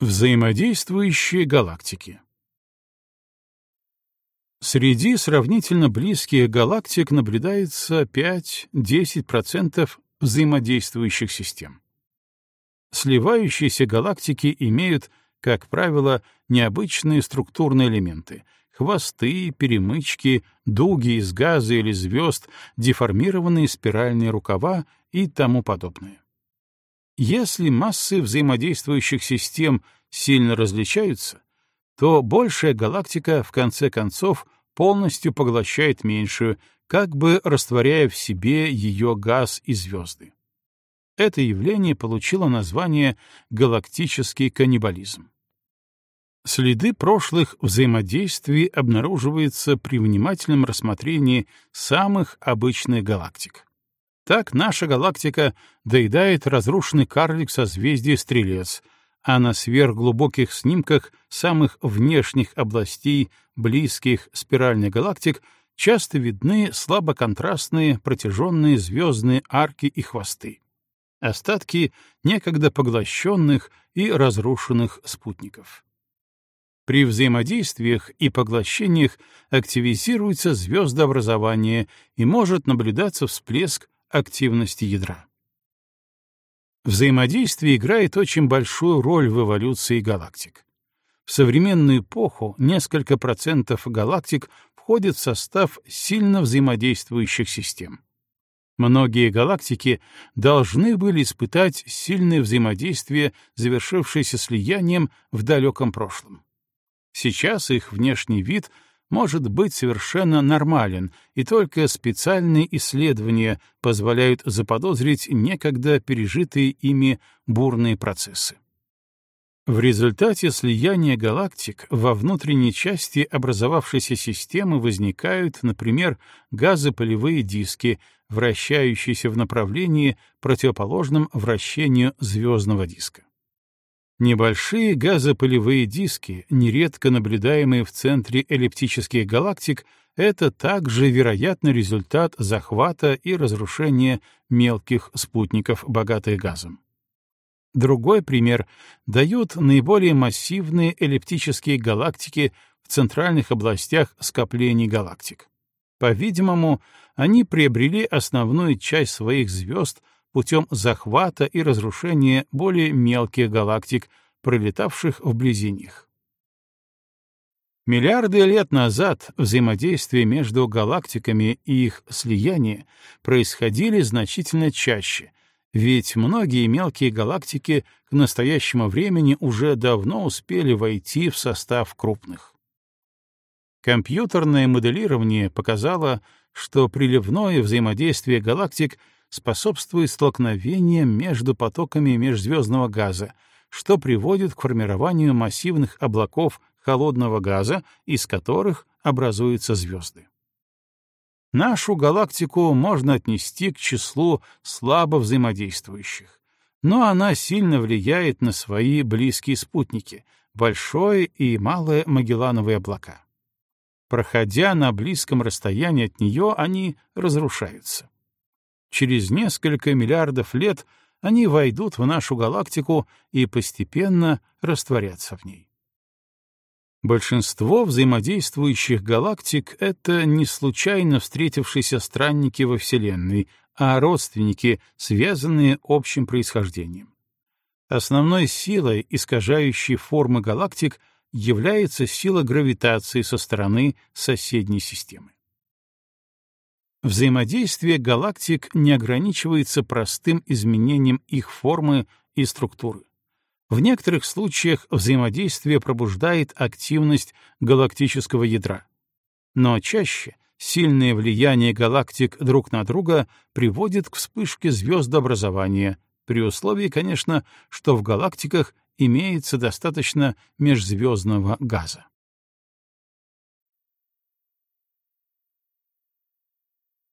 Взаимодействующие галактики Среди сравнительно близких галактик наблюдается 5-10% взаимодействующих систем. Сливающиеся галактики имеют, как правило, необычные структурные элементы — хвосты, перемычки, дуги из газа или звезд, деформированные спиральные рукава и тому подобное. Если массы взаимодействующих систем сильно различаются, то большая галактика в конце концов полностью поглощает меньшую, как бы растворяя в себе ее газ и звезды. Это явление получило название галактический каннибализм. Следы прошлых взаимодействий обнаруживаются при внимательном рассмотрении самых обычных галактик. Так наша галактика доедает разрушенный карлик созвездия Стрелец, а на сверхглубоких снимках самых внешних областей близких спиральных галактик часто видны слабоконтрастные протяженные звездные арки и хвосты. Остатки некогда поглощенных и разрушенных спутников. При взаимодействиях и поглощениях активизируется звездообразование и может наблюдаться всплеск активности ядра. Взаимодействие играет очень большую роль в эволюции галактик. В современную эпоху несколько процентов галактик входят в состав сильно взаимодействующих систем. Многие галактики должны были испытать сильное взаимодействие, завершившееся слиянием в далеком прошлом. Сейчас их внешний вид — может быть совершенно нормален, и только специальные исследования позволяют заподозрить некогда пережитые ими бурные процессы. В результате слияния галактик во внутренней части образовавшейся системы возникают, например, газопылевые диски, вращающиеся в направлении, противоположном вращению звездного диска. Небольшие газопылевые диски, нередко наблюдаемые в центре эллиптических галактик, это также вероятный результат захвата и разрушения мелких спутников, богатых газом. Другой пример дают наиболее массивные эллиптические галактики в центральных областях скоплений галактик. По-видимому, они приобрели основную часть своих звезд путем захвата и разрушения более мелких галактик, пролетавших вблизи них. Миллиарды лет назад взаимодействие между галактиками и их слияние происходили значительно чаще, ведь многие мелкие галактики к настоящему времени уже давно успели войти в состав крупных. Компьютерное моделирование показало, что приливное взаимодействие галактик — способствует столкновениям между потоками межзвездного газа, что приводит к формированию массивных облаков холодного газа, из которых образуются звезды. Нашу галактику можно отнести к числу слабо взаимодействующих, но она сильно влияет на свои близкие спутники — Большое и Малое Магеллановые облака. Проходя на близком расстоянии от нее, они разрушаются. Через несколько миллиардов лет они войдут в нашу галактику и постепенно растворятся в ней. Большинство взаимодействующих галактик — это не случайно встретившиеся странники во Вселенной, а родственники, связанные общим происхождением. Основной силой, искажающей формы галактик, является сила гравитации со стороны соседней системы. Взаимодействие галактик не ограничивается простым изменением их формы и структуры. В некоторых случаях взаимодействие пробуждает активность галактического ядра. Но чаще сильное влияние галактик друг на друга приводит к вспышке звездообразования, при условии, конечно, что в галактиках имеется достаточно межзвездного газа.